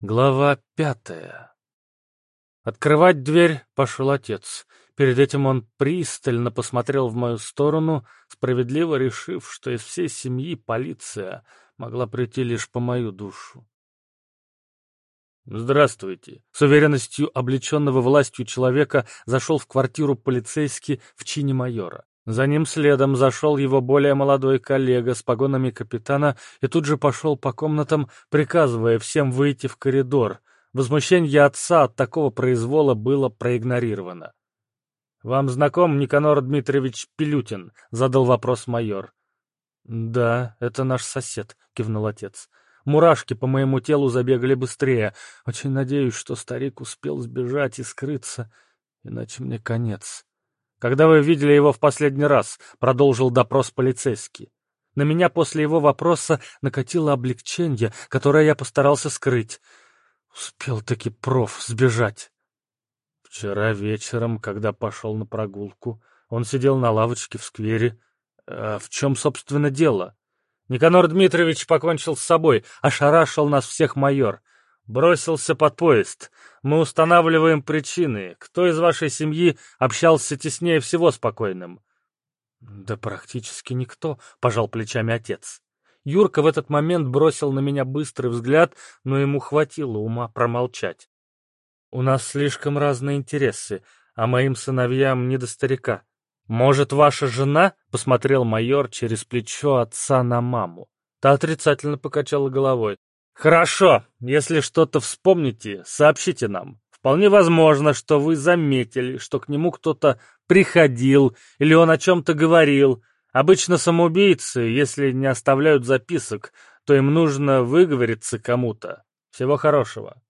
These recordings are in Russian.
Глава пятая. Открывать дверь пошел отец. Перед этим он пристально посмотрел в мою сторону, справедливо решив, что из всей семьи полиция могла прийти лишь по мою душу. «Здравствуйте!» С уверенностью облеченного властью человека зашел в квартиру полицейский в чине майора. За ним следом зашел его более молодой коллега с погонами капитана и тут же пошел по комнатам, приказывая всем выйти в коридор. Возмущение отца от такого произвола было проигнорировано. «Вам знаком Никанор Дмитриевич Пилютин?» — задал вопрос майор. «Да, это наш сосед», — кивнул отец. Мурашки по моему телу забегали быстрее. Очень надеюсь, что старик успел сбежать и скрыться, иначе мне конец. «Когда вы видели его в последний раз?» — продолжил допрос полицейский. На меня после его вопроса накатило облегчение, которое я постарался скрыть. Успел-таки проф сбежать. Вчера вечером, когда пошел на прогулку, он сидел на лавочке в сквере. А в чем, собственно, дело? Никанор Дмитриевич покончил с собой, ошарашил нас всех майор. Бросился под поезд. Мы устанавливаем причины. Кто из вашей семьи общался теснее всего спокойным? Да практически никто, пожал плечами отец. Юрка в этот момент бросил на меня быстрый взгляд, но ему хватило ума промолчать. У нас слишком разные интересы, а моим сыновьям не до старика. Может, ваша жена? Посмотрел майор через плечо отца на маму. Та отрицательно покачала головой. «Хорошо. Если что-то вспомните, сообщите нам. Вполне возможно, что вы заметили, что к нему кто-то приходил или он о чем-то говорил. Обычно самоубийцы, если не оставляют записок, то им нужно выговориться кому-то. Всего хорошего».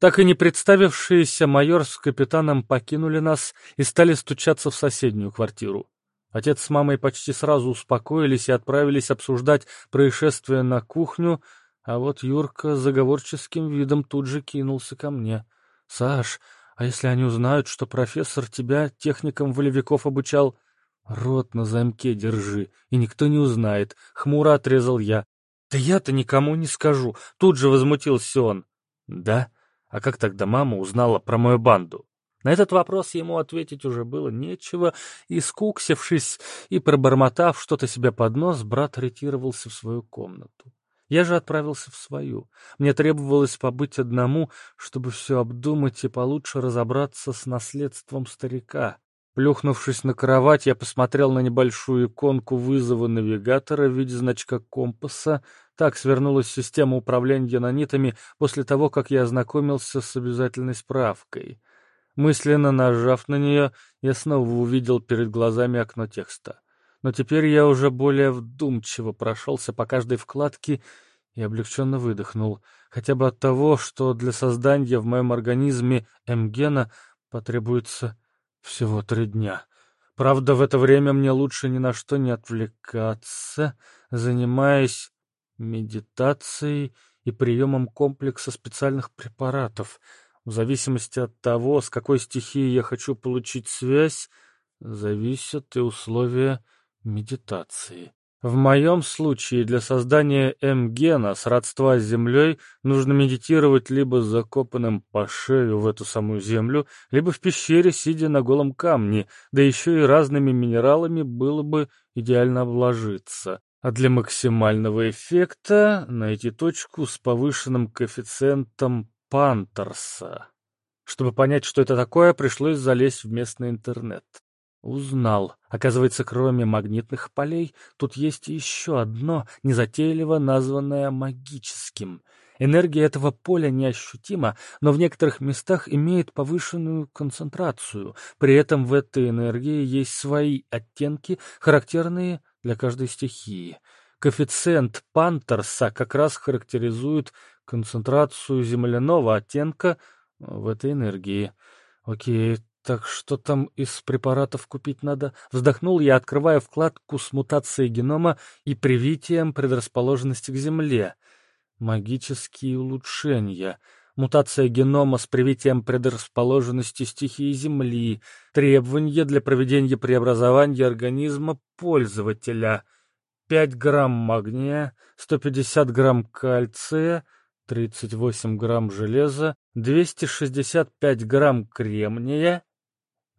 Так и не представившиеся майор с капитаном покинули нас и стали стучаться в соседнюю квартиру. Отец с мамой почти сразу успокоились и отправились обсуждать происшествие на кухню, а вот Юрка с заговорческим видом тут же кинулся ко мне. — Саш, а если они узнают, что профессор тебя техникам волевиков обучал? — Рот на замке держи, и никто не узнает. Хмуро отрезал я. — Да я-то никому не скажу. Тут же возмутился он. — Да? А как тогда мама узнала про мою банду? На этот вопрос ему ответить уже было нечего, и, скуксившись и пробормотав что-то себе под нос, брат ретировался в свою комнату. Я же отправился в свою. Мне требовалось побыть одному, чтобы все обдумать и получше разобраться с наследством старика. Плюхнувшись на кровать, я посмотрел на небольшую иконку вызова навигатора в виде значка компаса. Так свернулась система управления нанитами после того, как я ознакомился с обязательной справкой. Мысленно нажав на нее, я снова увидел перед глазами окно текста но теперь я уже более вдумчиво прошелся по каждой вкладке и облегченно выдохнул, хотя бы от того, что для создания в моем организме М-гена потребуется всего три дня. Правда, в это время мне лучше ни на что не отвлекаться, занимаясь медитацией и приемом комплекса специальных препаратов. В зависимости от того, с какой стихией я хочу получить связь, зависят и условия медитации. В моем случае для создания М-гена родства с Землей нужно медитировать либо закопанным по шею в эту самую Землю, либо в пещере, сидя на голом камне, да еще и разными минералами было бы идеально обложиться. А для максимального эффекта найти точку с повышенным коэффициентом Пантерса. Чтобы понять, что это такое, пришлось залезть в местный интернет. Узнал. Оказывается, кроме магнитных полей, тут есть еще одно, незатейливо названное магическим. Энергия этого поля неощутима, но в некоторых местах имеет повышенную концентрацию. При этом в этой энергии есть свои оттенки, характерные для каждой стихии. Коэффициент Пантерса как раз характеризует концентрацию земляного оттенка в этой энергии. Окей, так что там из препаратов купить надо? Вздохнул я, открывая вкладку с мутацией генома и привитием предрасположенности к Земле. Магические улучшения. Мутация генома с привитием предрасположенности стихии Земли. Требования для проведения преобразования организма пользователя. 5 грамм магния, 150 грамм кальция. 38 грамм железа, 265 грамм кремния.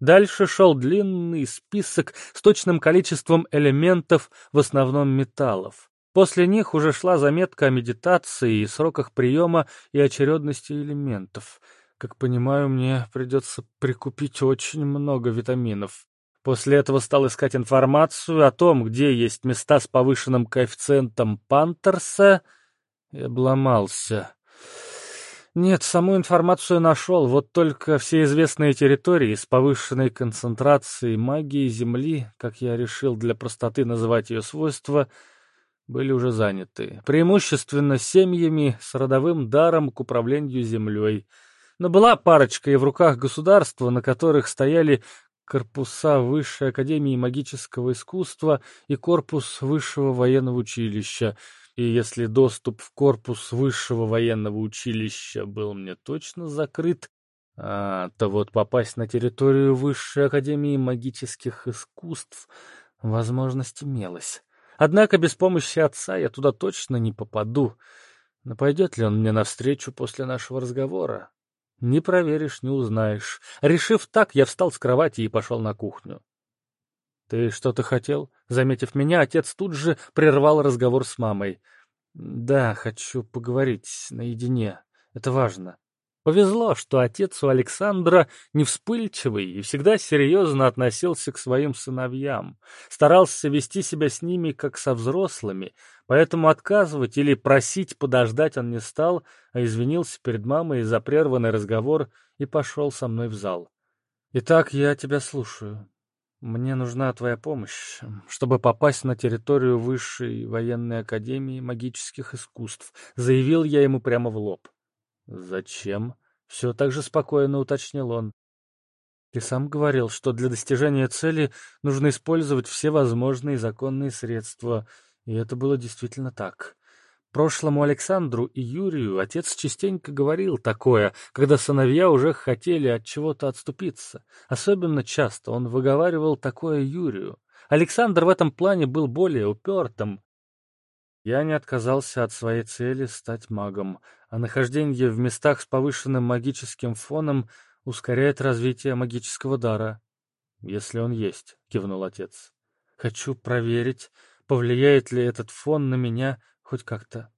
Дальше шел длинный список с точным количеством элементов, в основном металлов. После них уже шла заметка о медитации и сроках приема и очередности элементов. Как понимаю, мне придется прикупить очень много витаминов. После этого стал искать информацию о том, где есть места с повышенным коэффициентом Пантерса, и обломался. Нет, саму информацию нашел, вот только все известные территории с повышенной концентрацией магии Земли, как я решил для простоты называть ее свойства, были уже заняты. Преимущественно семьями с родовым даром к управлению землей. Но была парочка и в руках государства, на которых стояли корпуса Высшей Академии Магического Искусства и корпус Высшего Военного Училища — и если доступ в корпус высшего военного училища был мне точно закрыт, а, то вот попасть на территорию Высшей Академии Магических Искусств возможность имелась. Однако без помощи отца я туда точно не попаду. Но пойдет ли он мне навстречу после нашего разговора? Не проверишь, не узнаешь. Решив так, я встал с кровати и пошел на кухню. «Ты что-то хотел?» Заметив меня, отец тут же прервал разговор с мамой. «Да, хочу поговорить наедине. Это важно». Повезло, что отец у Александра не вспыльчивый и всегда серьезно относился к своим сыновьям, старался вести себя с ними как со взрослыми, поэтому отказывать или просить подождать он не стал, а извинился перед мамой за прерванный разговор и пошел со мной в зал. «Итак, я тебя слушаю». Мне нужна твоя помощь, чтобы попасть на территорию Высшей военной академии магических искусств, заявил я ему прямо в лоб. Зачем? Все так же спокойно уточнил он. Ты сам говорил, что для достижения цели нужно использовать все возможные законные средства, и это было действительно так. Прошлому Александру и Юрию отец частенько говорил такое, когда сыновья уже хотели от чего-то отступиться. Особенно часто он выговаривал такое Юрию. Александр в этом плане был более упертым. Я не отказался от своей цели стать магом, а нахождение в местах с повышенным магическим фоном ускоряет развитие магического дара. «Если он есть», — кивнул отец. «Хочу проверить, повлияет ли этот фон на меня хоть как-то.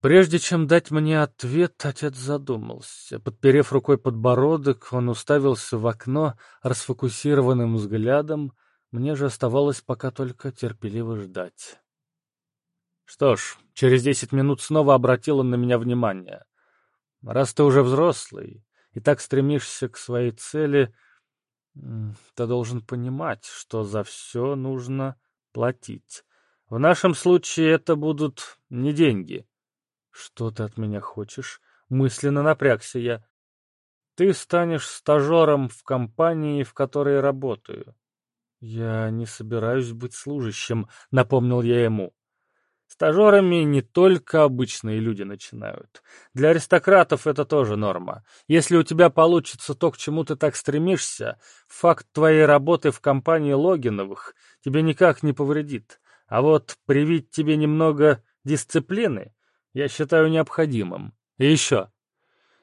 Прежде чем дать мне ответ, отец задумался. Подперев рукой подбородок, он уставился в окно расфокусированным взглядом. Мне же оставалось пока только терпеливо ждать. Что ж, через десять минут снова обратил он на меня внимание. Раз ты уже взрослый и так стремишься к своей цели, ты должен понимать, что за все нужно платить. В нашем случае это будут не деньги. Что ты от меня хочешь? Мысленно напрягся я. Ты станешь стажером в компании, в которой работаю. Я не собираюсь быть служащим, напомнил я ему. Стажерами не только обычные люди начинают. Для аристократов это тоже норма. Если у тебя получится то, к чему ты так стремишься, факт твоей работы в компании Логиновых тебе никак не повредит. А вот привить тебе немного дисциплины я считаю необходимым. И еще.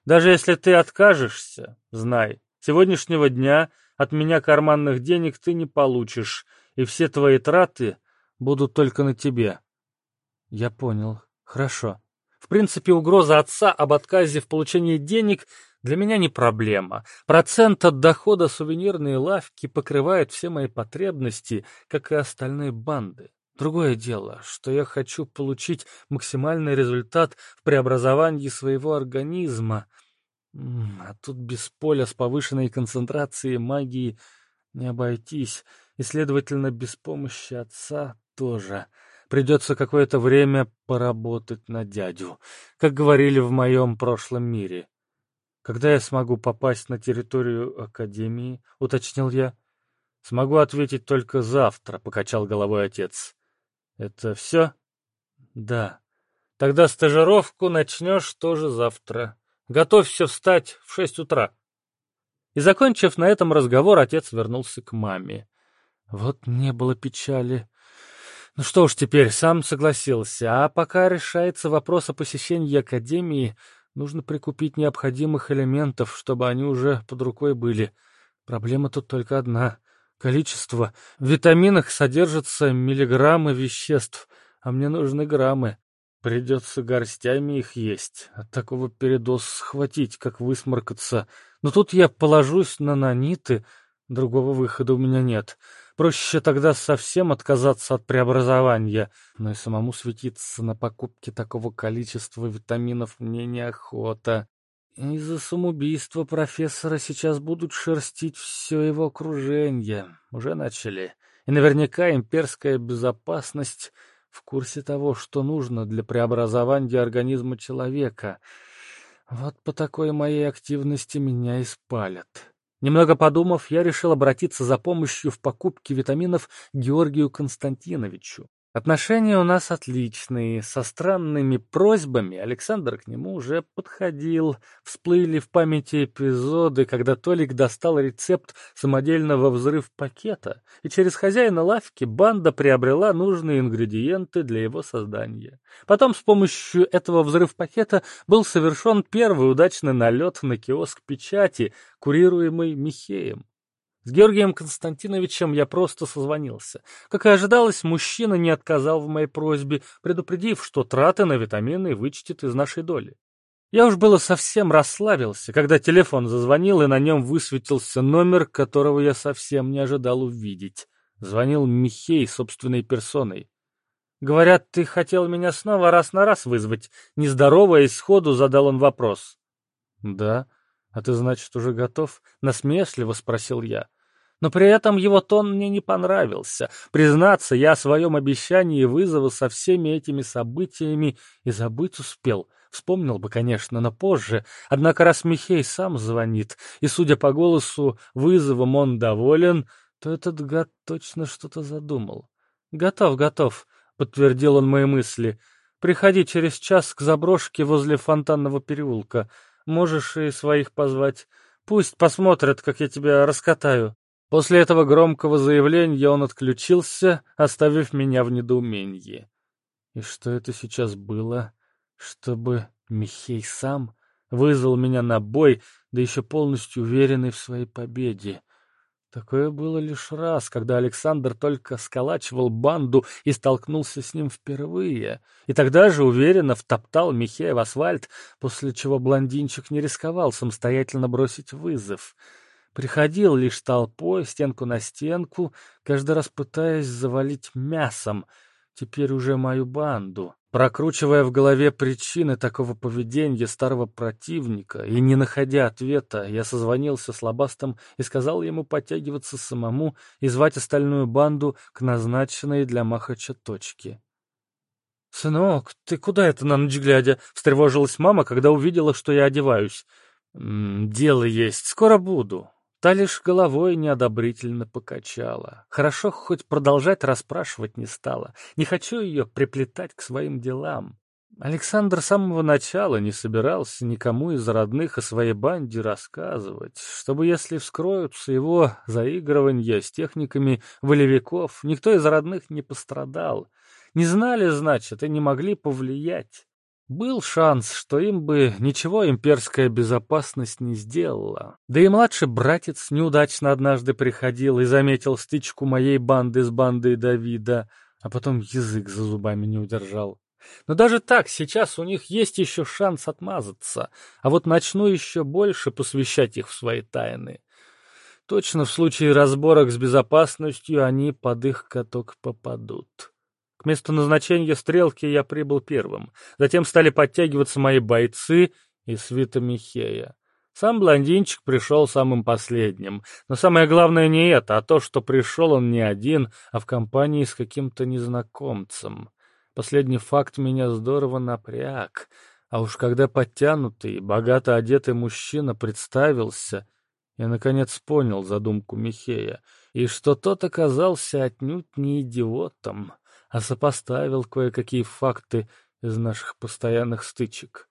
Даже если ты откажешься, знай, сегодняшнего дня от меня карманных денег ты не получишь, и все твои траты будут только на тебе. Я понял. Хорошо. В принципе, угроза отца об отказе в получении денег для меня не проблема. Процент от дохода сувенирные лавки покрывает все мои потребности, как и остальные банды. Другое дело, что я хочу получить максимальный результат в преобразовании своего организма. А тут без поля с повышенной концентрацией магии не обойтись, и, следовательно, без помощи отца тоже. Придется какое-то время поработать на дядю, как говорили в моем прошлом мире. Когда я смогу попасть на территорию Академии, уточнил я. Смогу ответить только завтра, покачал головой отец. Это все? Да. Тогда стажировку начнешь тоже завтра. Готовься встать в шесть утра. И, закончив на этом разговор, отец вернулся к маме. Вот не было печали. Ну что уж теперь, сам согласился. А пока решается вопрос о посещении Академии, нужно прикупить необходимых элементов, чтобы они уже под рукой были. Проблема тут только одна — количество. В витаминах содержатся миллиграммы веществ, а мне нужны граммы. Придется горстями их есть. От такого передоз схватить, как высморкаться. Но тут я положусь на наниты, другого выхода у меня нет. Проще тогда совсем отказаться от преобразования, но и самому светиться на покупке такого количества витаминов мне неохота. Из-за самоубийства профессора сейчас будут шерстить все его окружение. Уже начали. И наверняка имперская безопасность в курсе того, что нужно для преобразования организма человека. Вот по такой моей активности меня и спалят. Немного подумав, я решил обратиться за помощью в покупке витаминов Георгию Константиновичу. Отношения у нас отличные. Со странными просьбами Александр к нему уже подходил. Всплыли в памяти эпизоды, когда Толик достал рецепт самодельного взрыв-пакета, и через хозяина лавки банда приобрела нужные ингредиенты для его создания. Потом с помощью этого взрыв-пакета был совершен первый удачный налет на киоск печати, курируемый Михеем. С Георгием Константиновичем я просто созвонился. Как и ожидалось, мужчина не отказал в моей просьбе, предупредив, что траты на витамины вычтет из нашей доли. Я уж было совсем расслабился, когда телефон зазвонил, и на нем высветился номер, которого я совсем не ожидал увидеть. Звонил Михей собственной персоной. «Говорят, ты хотел меня снова раз на раз вызвать?» Нездороваясь сходу, задал он вопрос. «Да. А ты, значит, уже готов?» — насмешливо спросил я но при этом его тон мне не понравился. Признаться, я о своем обещании вызова со всеми этими событиями и забыть успел. Вспомнил бы, конечно, но позже. Однако раз Михей сам звонит, и, судя по голосу, вызовом он доволен, то этот гад точно что-то задумал. «Готов, готов», — подтвердил он мои мысли. «Приходи через час к заброшке возле фонтанного переулка. Можешь и своих позвать. Пусть посмотрят, как я тебя раскатаю». После этого громкого заявления он отключился, оставив меня в недоумении. И что это сейчас было? Чтобы Михей сам вызвал меня на бой, да еще полностью уверенный в своей победе. Такое было лишь раз, когда Александр только сколачивал банду и столкнулся с ним впервые, и тогда же уверенно втоптал Михея в асфальт, после чего блондинчик не рисковал самостоятельно бросить вызов — Приходил лишь толпой, стенку на стенку, каждый раз пытаясь завалить мясом, теперь уже мою банду. Прокручивая в голове причины такого поведения старого противника и не находя ответа, я созвонился с Лобастом и сказал ему подтягиваться самому и звать остальную банду к назначенной для Махача точке. «Сынок, ты куда это на ночь глядя?» — встревожилась мама, когда увидела, что я одеваюсь. «Дело есть, скоро буду. Та лишь головой неодобрительно покачала. Хорошо, хоть продолжать расспрашивать не стала. Не хочу ее приплетать к своим делам. Александр с самого начала не собирался никому из родных о своей банде рассказывать, чтобы, если вскроются его заигрывания с техниками волевиков, никто из родных не пострадал. Не знали, значит, и не могли повлиять. Был шанс, что им бы ничего имперская безопасность не сделала. Да и младший братец неудачно однажды приходил и заметил стычку моей банды с бандой Давида, а потом язык за зубами не удержал. Но даже так, сейчас у них есть еще шанс отмазаться, а вот начну еще больше посвящать их в свои тайны. Точно в случае разборок с безопасностью они под их каток попадут. К месту назначения стрелки я прибыл первым. Затем стали подтягиваться мои бойцы и свита Михея. Сам блондинчик пришел самым последним. Но самое главное не это, а то, что пришел он не один, а в компании с каким-то незнакомцем. Последний факт меня здорово напряг. А уж когда подтянутый, богато одетый мужчина представился, я наконец понял задумку Михея, и что тот оказался отнюдь не идиотом а сопоставил кое-какие факты из наших постоянных стычек.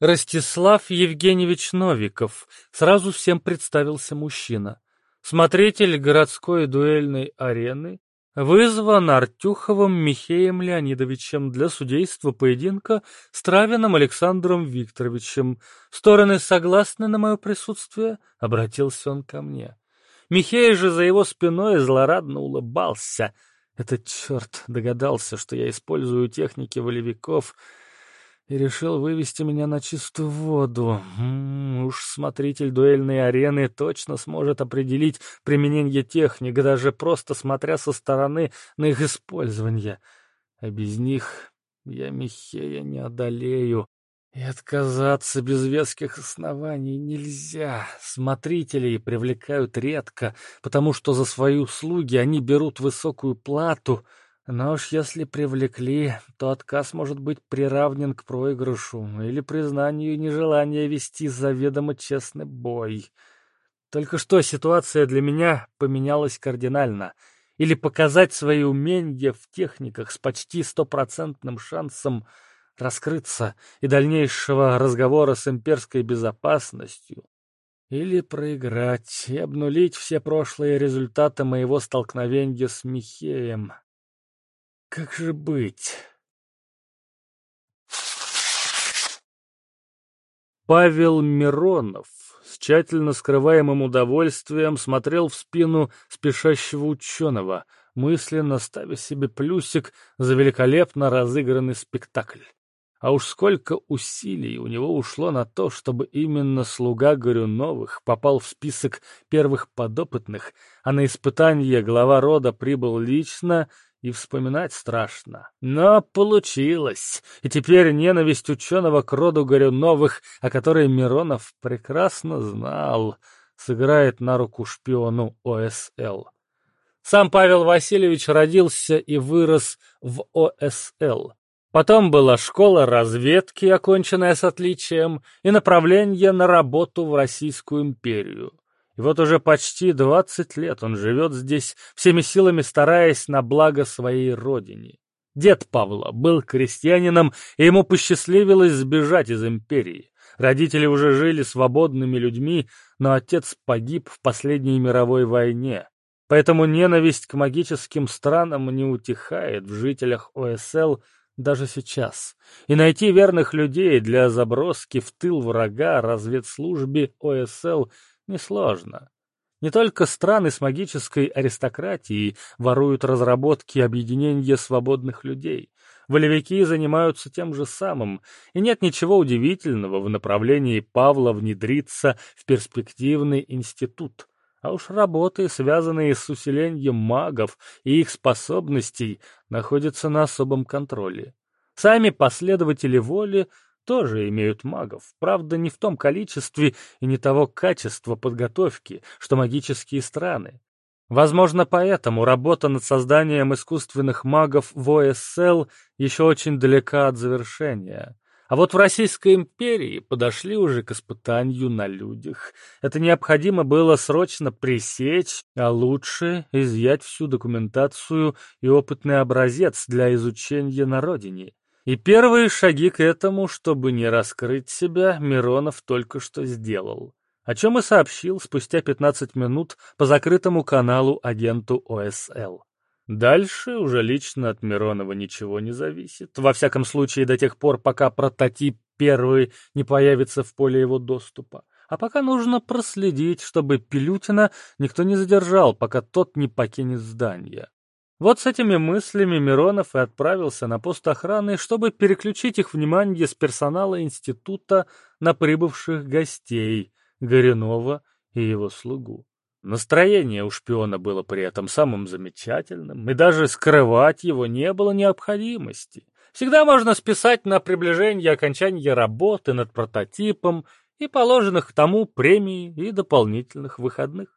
Ростислав Евгеньевич Новиков. Сразу всем представился мужчина. Смотритель городской дуэльной арены, вызван Артюховым Михеем Леонидовичем для судейства поединка с Травиным Александром Викторовичем. Стороны согласны на мое присутствие?» — обратился он ко мне. Михей же за его спиной злорадно улыбался. Этот черт догадался, что я использую техники волевиков — и решил вывести меня на чистую воду. М -м, уж смотритель дуэльной арены точно сможет определить применение техник, даже просто смотря со стороны на их использование. А без них я Михея не одолею. И отказаться без веских оснований нельзя. Смотрителей привлекают редко, потому что за свои услуги они берут высокую плату — но уж если привлекли, то отказ может быть приравнен к проигрышу или признанию нежелания вести заведомо честный бой. Только что ситуация для меня поменялась кардинально. Или показать свои умения в техниках с почти стопроцентным шансом раскрыться и дальнейшего разговора с имперской безопасностью, или проиграть и обнулить все прошлые результаты моего столкновения с Михеем. Как же быть? Павел Миронов с тщательно скрываемым удовольствием смотрел в спину спешащего ученого, мысленно ставя себе плюсик за великолепно разыгранный спектакль. А уж сколько усилий у него ушло на то, чтобы именно слуга Горюновых попал в список первых подопытных, а на испытание глава рода прибыл лично и вспоминать страшно. Но получилось, и теперь ненависть ученого к роду Горюновых, о которой Миронов прекрасно знал, сыграет на руку шпиону ОСЛ. Сам Павел Васильевич родился и вырос в ОСЛ. Потом была школа разведки, оконченная с отличием, и направление на работу в Российскую империю. И вот уже почти двадцать лет он живет здесь, всеми силами стараясь на благо своей родине. Дед Павла был крестьянином, и ему посчастливилось сбежать из империи. Родители уже жили свободными людьми, но отец погиб в последней мировой войне. Поэтому ненависть к магическим странам не утихает в жителях ОСЛ даже сейчас. И найти верных людей для заброски в тыл врага разведслужбе ОСЛ – несложно. Не только страны с магической аристократией воруют разработки объединения свободных людей. Волевики занимаются тем же самым, и нет ничего удивительного в направлении Павла внедриться в перспективный институт. А уж работы, связанные с усилением магов и их способностей, находятся на особом контроле. Сами последователи воли тоже имеют магов, правда, не в том количестве и не того качества подготовки, что магические страны. Возможно, поэтому работа над созданием искусственных магов в ОСЛ еще очень далека от завершения. А вот в Российской империи подошли уже к испытанию на людях. Это необходимо было срочно пресечь, а лучше изъять всю документацию и опытный образец для изучения на родине. И первые шаги к этому, чтобы не раскрыть себя, Миронов только что сделал. О чем и сообщил спустя 15 минут по закрытому каналу агенту ОСЛ. Дальше уже лично от Миронова ничего не зависит. Во всяком случае, до тех пор, пока прототип первый не появится в поле его доступа. А пока нужно проследить, чтобы Пилютина никто не задержал, пока тот не покинет здание. Вот с этими мыслями Миронов и отправился на пост охраны, чтобы переключить их внимание с персонала института на прибывших гостей, Горюнова и его слугу. Настроение у шпиона было при этом самым замечательным, и даже скрывать его не было необходимости. Всегда можно списать на приближение окончания работы над прототипом и положенных к тому премии и дополнительных выходных.